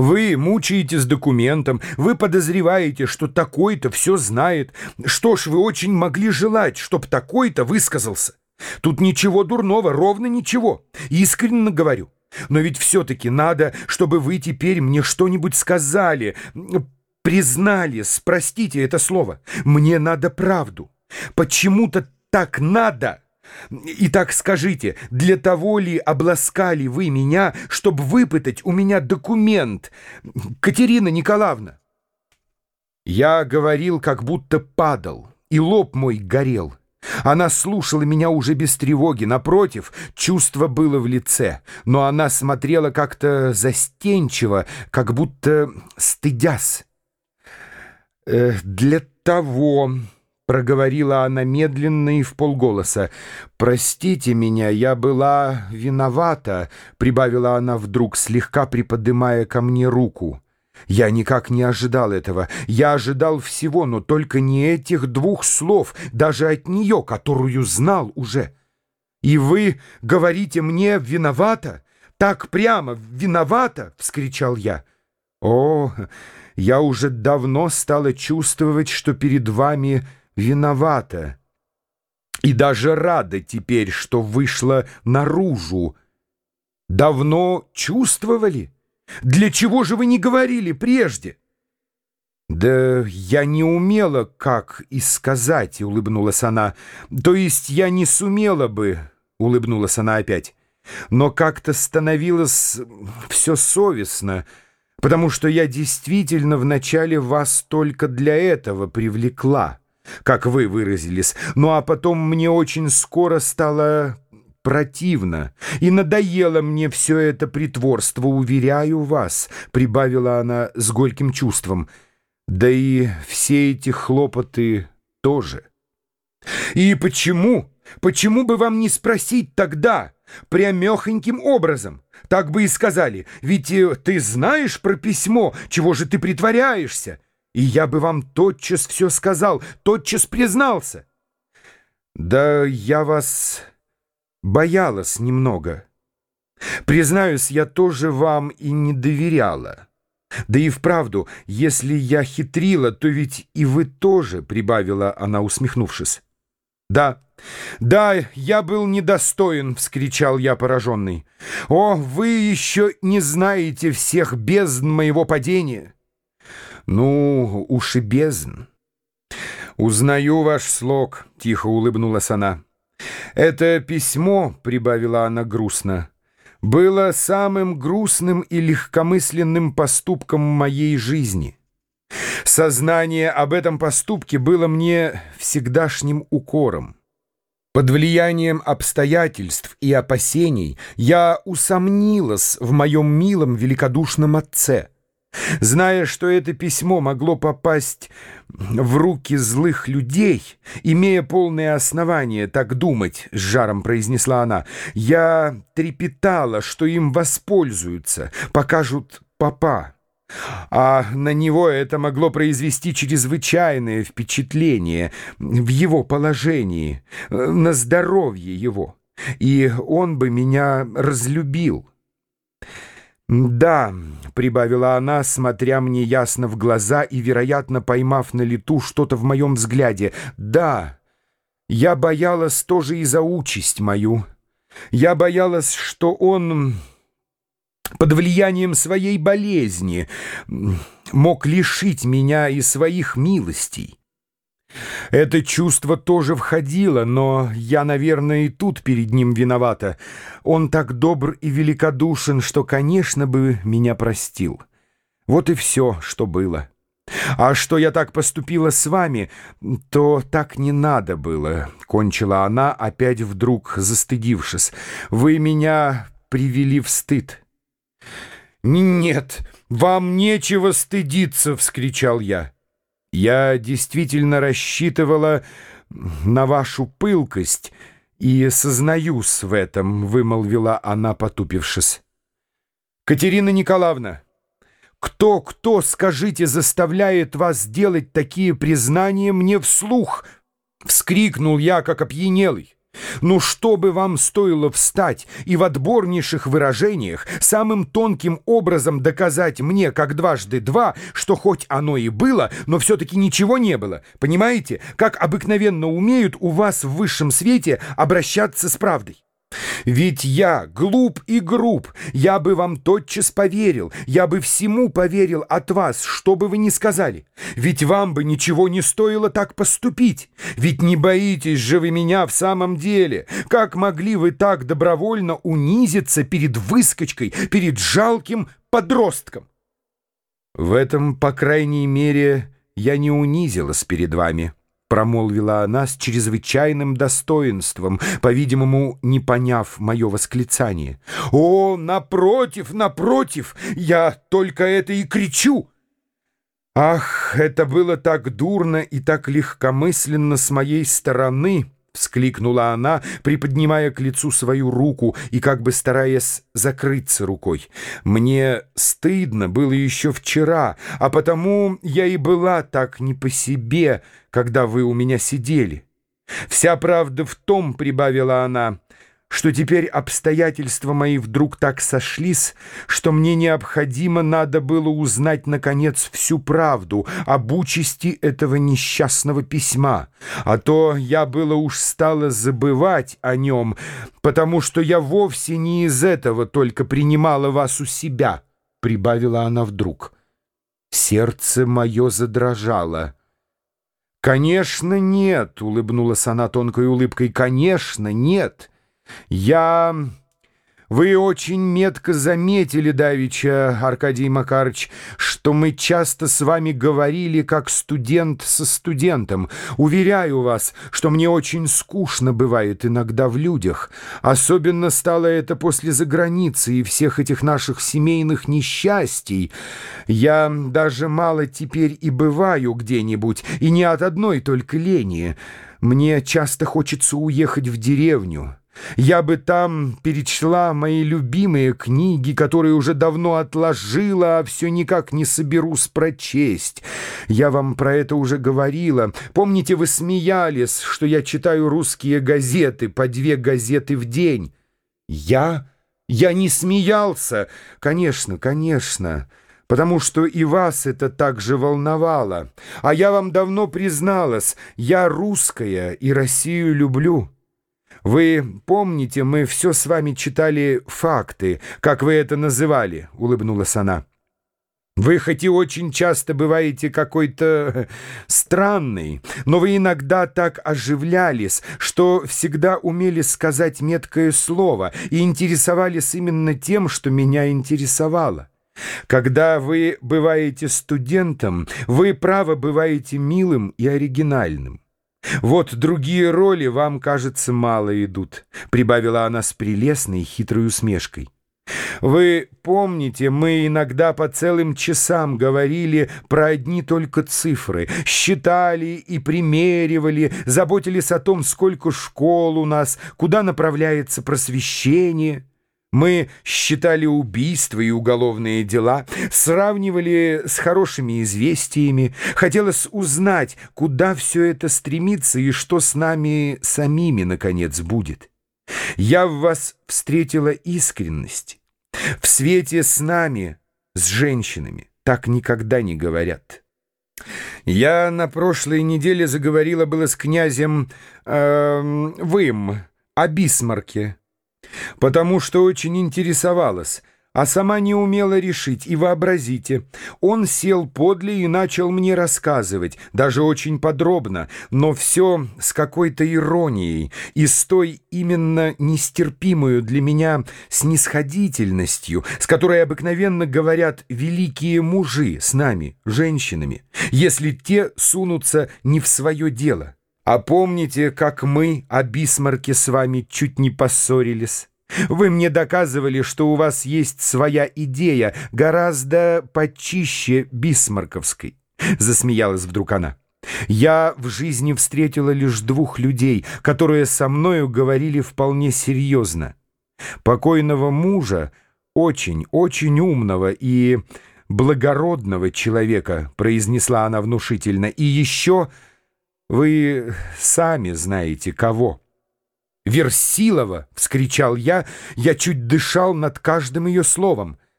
Вы мучаете с документом, вы подозреваете, что такой-то все знает. Что ж, вы очень могли желать, чтоб такой-то высказался. Тут ничего дурного, ровно ничего. Искренне говорю. Но ведь все-таки надо, чтобы вы теперь мне что-нибудь сказали, признали, спростите это слово. Мне надо правду. Почему-то так надо. Итак, скажите, для того ли обласкали вы меня, чтобы выпытать у меня документ, Катерина Николаевна? Я говорил, как будто падал, и лоб мой горел. Она слушала меня уже без тревоги, напротив, чувство было в лице, но она смотрела как-то застенчиво, как будто стыдясь. «Э, «Для того...» Проговорила она медленно и в полголоса. «Простите меня, я была виновата», — прибавила она вдруг, слегка приподымая ко мне руку. Я никак не ожидал этого. Я ожидал всего, но только не этих двух слов, даже от нее, которую знал уже. «И вы говорите мне виновата? Так прямо виновата?» — вскричал я. «О, я уже давно стала чувствовать, что перед вами...» виновата. И даже рада теперь, что вышла наружу. Давно чувствовали? Для чего же вы не говорили прежде? «Да я не умела, как и сказать», — улыбнулась она. «То есть я не сумела бы», — улыбнулась она опять. «Но как-то становилось все совестно, потому что я действительно вначале вас только для этого привлекла» как вы выразились. Ну а потом мне очень скоро стало противно, и надоело мне все это притворство, уверяю вас, — прибавила она с горьким чувством. Да и все эти хлопоты тоже. И почему? Почему бы вам не спросить тогда, прямехоньким образом? Так бы и сказали, ведь э, ты знаешь про письмо, чего же ты притворяешься? И я бы вам тотчас все сказал, тотчас признался. Да я вас боялась немного. Признаюсь, я тоже вам и не доверяла. Да и вправду, если я хитрила, то ведь и вы тоже, — прибавила она, усмехнувшись. Да, да, я был недостоин, — вскричал я пораженный. О, вы еще не знаете всех бездн моего падения. «Ну, уж и бездн». «Узнаю ваш слог», — тихо улыбнулась она. «Это письмо», — прибавила она грустно, — «было самым грустным и легкомысленным поступком моей жизни. Сознание об этом поступке было мне всегдашним укором. Под влиянием обстоятельств и опасений я усомнилась в моем милом великодушном отце». Зная, что это письмо могло попасть в руки злых людей, имея полное основание так думать, — с жаром произнесла она, — я трепетала, что им воспользуются, покажут папа. А на него это могло произвести чрезвычайное впечатление в его положении, на здоровье его, и он бы меня разлюбил. «Да», — прибавила она, смотря мне ясно в глаза и, вероятно, поймав на лету что-то в моем взгляде, «да, я боялась тоже и за участь мою. Я боялась, что он под влиянием своей болезни мог лишить меня и своих милостей». Это чувство тоже входило, но я, наверное, и тут перед ним виновата. Он так добр и великодушен, что, конечно, бы меня простил. Вот и все, что было. А что я так поступила с вами, то так не надо было, — кончила она, опять вдруг застыдившись. Вы меня привели в стыд. «Нет, вам нечего стыдиться!» — вскричал я. Я действительно рассчитывала на вашу пылкость и сознаюсь в этом, — вымолвила она, потупившись. Катерина Николаевна, кто-кто, скажите, заставляет вас делать такие признания мне вслух? Вскрикнул я, как опьянелый. Ну что бы вам стоило встать и в отборнейших выражениях самым тонким образом доказать мне, как дважды два, что хоть оно и было, но все-таки ничего не было. Понимаете, как обыкновенно умеют у вас в высшем свете обращаться с правдой? Ведь я глуп и груб, я бы вам тотчас поверил, я бы всему поверил от вас, что бы вы ни сказали. Ведь вам бы ничего не стоило так поступить. Ведь не боитесь же вы меня в самом деле. Как могли вы так добровольно унизиться перед выскочкой, перед жалким подростком? В этом, по крайней мере, я не унизилась перед вами промолвила она с чрезвычайным достоинством, по-видимому, не поняв мое восклицание. «О, напротив, напротив! Я только это и кричу!» «Ах, это было так дурно и так легкомысленно с моей стороны!» — вскликнула она, приподнимая к лицу свою руку и как бы стараясь закрыться рукой. «Мне стыдно было еще вчера, а потому я и была так не по себе, когда вы у меня сидели. Вся правда в том, — прибавила она, — что теперь обстоятельства мои вдруг так сошлись, что мне необходимо надо было узнать, наконец, всю правду об участи этого несчастного письма, а то я было уж стала забывать о нем, потому что я вовсе не из этого только принимала вас у себя, — прибавила она вдруг. Сердце мое задрожало. «Конечно, нет», — улыбнулась она тонкой улыбкой, — «конечно, нет». Я... Вы очень метко заметили, Давича, Аркадий Макарович, что мы часто с вами говорили как студент со студентом. Уверяю вас, что мне очень скучно бывает иногда в людях. Особенно стало это после заграницы и всех этих наших семейных несчастий. Я даже мало теперь и бываю где-нибудь, и не от одной только лени. Мне часто хочется уехать в деревню». Я бы там перечла мои любимые книги, которые уже давно отложила, а все никак не соберусь прочесть. Я вам про это уже говорила. Помните, вы смеялись, что я читаю русские газеты, по две газеты в день? Я? Я не смеялся. Конечно, конечно потому что и вас это так же волновало. А я вам давно призналась, я русская и Россию люблю». «Вы помните, мы все с вами читали факты, как вы это называли», — улыбнулась она. «Вы хоть и очень часто бываете какой-то странный, но вы иногда так оживлялись, что всегда умели сказать меткое слово и интересовались именно тем, что меня интересовало. Когда вы бываете студентом, вы, право, бываете милым и оригинальным». «Вот другие роли вам, кажется, мало идут», — прибавила она с прелестной хитрой усмешкой. «Вы помните, мы иногда по целым часам говорили про одни только цифры, считали и примеривали, заботились о том, сколько школ у нас, куда направляется просвещение». Мы считали убийства и уголовные дела, сравнивали с хорошими известиями. Хотелось узнать, куда все это стремится и что с нами самими, наконец, будет. Я в вас встретила искренность. В свете с нами, с женщинами, так никогда не говорят. Я на прошлой неделе заговорила было с князем э, Вым о Бисмарке потому что очень интересовалась, а сама не умела решить. И вообразите, он сел подле и начал мне рассказывать, даже очень подробно, но все с какой-то иронией и с той именно нестерпимую для меня снисходительностью, с которой обыкновенно говорят великие мужи с нами, женщинами, если те сунутся не в свое дело. А помните, как мы о Бисмарке с вами чуть не поссорились? Вы мне доказывали, что у вас есть своя идея, гораздо почище бисмарковской. Засмеялась вдруг она. Я в жизни встретила лишь двух людей, которые со мною говорили вполне серьезно. Покойного мужа, очень, очень умного и благородного человека, произнесла она внушительно, и еще вы сами знаете кого. Версилова!» — вскричал я, я чуть дышал над каждым ее словом —